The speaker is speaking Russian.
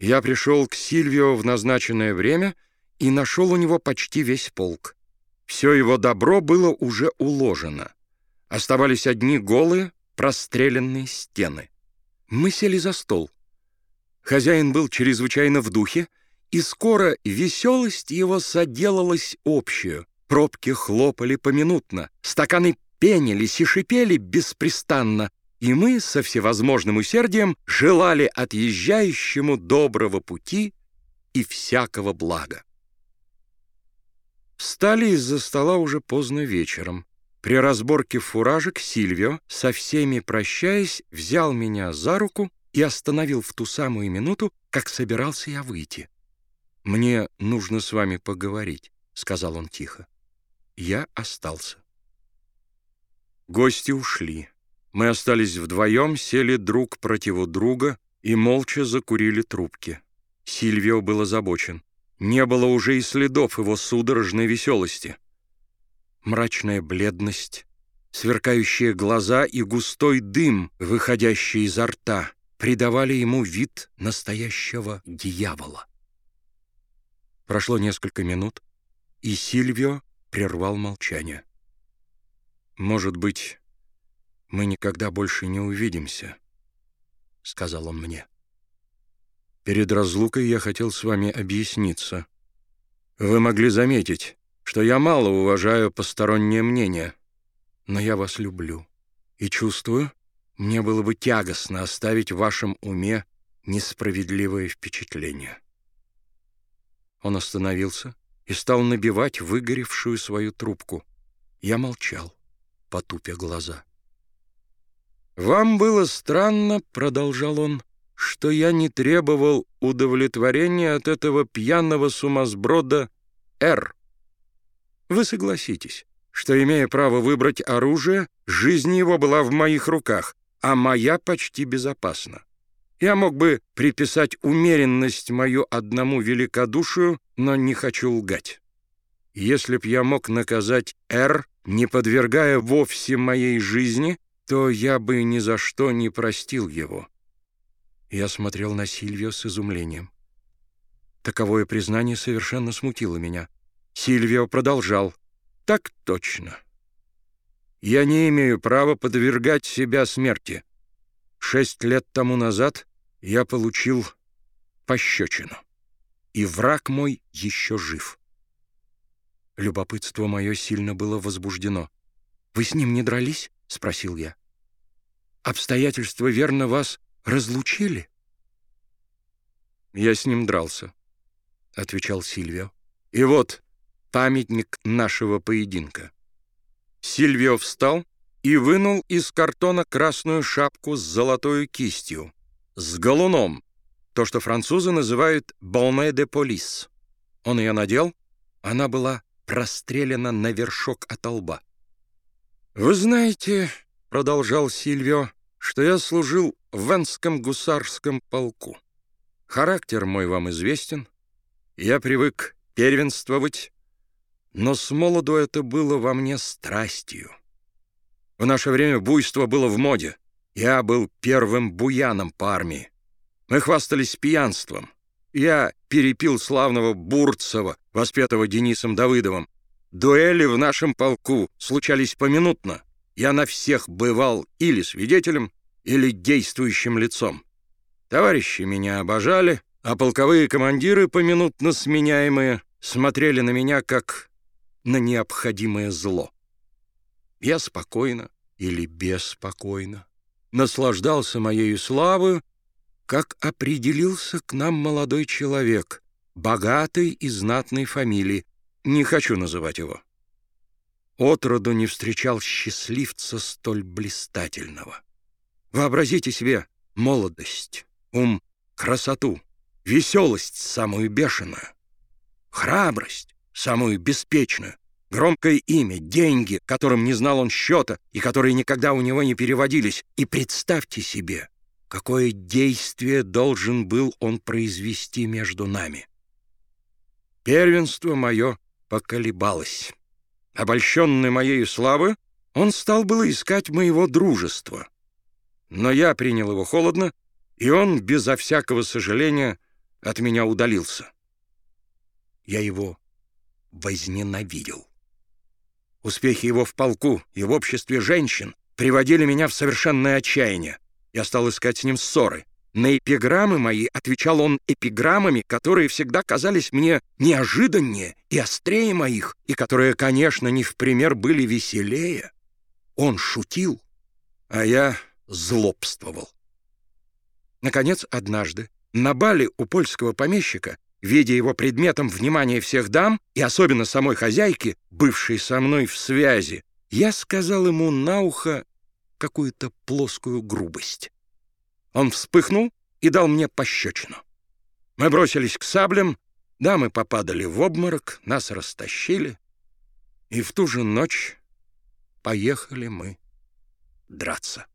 Я пришел к Сильвио в назначенное время и нашел у него почти весь полк. Все его добро было уже уложено. Оставались одни голые, простреленные стены. Мы сели за стол. Хозяин был чрезвычайно в духе, и скоро веселость его соделалась общую. Пробки хлопали поминутно, стаканы пенились и шипели беспрестанно, и мы со всевозможным усердием желали отъезжающему доброго пути и всякого блага. Встали из-за стола уже поздно вечером. При разборке фуражек Сильвио, со всеми прощаясь, взял меня за руку и остановил в ту самую минуту, как собирался я выйти. «Мне нужно с вами поговорить», — сказал он тихо. Я остался. Гости ушли. Мы остались вдвоем, сели друг против друга и молча закурили трубки. Сильвио был озабочен. Не было уже и следов его судорожной веселости. Мрачная бледность, сверкающие глаза и густой дым, выходящий изо рта, придавали ему вид настоящего дьявола. Прошло несколько минут, и Сильвио прервал молчание. «Может быть, мы никогда больше не увидимся», — сказал он мне. «Перед разлукой я хотел с вами объясниться. Вы могли заметить, что я мало уважаю постороннее мнение, но я вас люблю и чувствую, мне было бы тягостно оставить в вашем уме несправедливое впечатление». Он остановился и стал набивать выгоревшую свою трубку. Я молчал, потупя глаза. «Вам было странно, — продолжал он, — что я не требовал удовлетворения от этого пьяного сумасброда Р. Вы согласитесь, что, имея право выбрать оружие, жизнь его была в моих руках, а моя почти безопасна. Я мог бы приписать умеренность мою одному великодушию, но не хочу лгать. Если б я мог наказать Р, не подвергая вовсе моей жизни, то я бы ни за что не простил его. Я смотрел на Сильвио с изумлением. Таковое признание совершенно смутило меня. Сильвио продолжал. «Так точно. Я не имею права подвергать себя смерти. Шесть лет тому назад я получил пощечину, и враг мой еще жив». Любопытство мое сильно было возбуждено. «Вы с ним не дрались?» — спросил я. Обстоятельства верно вас разлучили?» «Я с ним дрался», — отвечал Сильвио. «И вот памятник нашего поединка». Сильвио встал и вынул из картона красную шапку с золотой кистью, с галуном, то, что французы называют «bonnet de police». Он ее надел, она была прострелена на вершок от лба. «Вы знаете, — продолжал Сильвио, — что я служил в Венском гусарском полку. Характер мой вам известен. Я привык первенствовать, но с молоду это было во мне страстью. В наше время буйство было в моде. Я был первым буяном по армии. Мы хвастались пьянством. Я перепил славного Бурцева, воспетого Денисом Давыдовым. Дуэли в нашем полку случались поминутно — я на всех бывал или свидетелем, или действующим лицом. Товарищи меня обожали, а полковые командиры, поминутно сменяемые, смотрели на меня как на необходимое зло. Я спокойно или беспокойно наслаждался моей славой, как определился к нам молодой человек, богатый и знатной фамилии, не хочу называть его отроду не встречал счастливца столь блистательного. Вообразите себе молодость, ум, красоту, веселость самую бешеную, храбрость самую беспечную, громкое имя, деньги, которым не знал он счета и которые никогда у него не переводились. И представьте себе, какое действие должен был он произвести между нами. Первенство мое поколебалось. Обольщенный моей славы, он стал было искать моего дружества. Но я принял его холодно, и он, безо всякого сожаления, от меня удалился. Я его возненавидел. Успехи его в полку и в обществе женщин приводили меня в совершенное отчаяние. Я стал искать с ним ссоры. На эпиграммы мои отвечал он эпиграммами, которые всегда казались мне неожиданнее и острее моих, и которые, конечно, не в пример были веселее. Он шутил, а я злобствовал. Наконец, однажды, на бале у польского помещика, видя его предметом внимания всех дам, и особенно самой хозяйки, бывшей со мной в связи, я сказал ему на ухо какую-то плоскую грубость. Он вспыхнул и дал мне пощечину. Мы бросились к саблям, дамы попадали в обморок, нас растащили, и в ту же ночь поехали мы драться.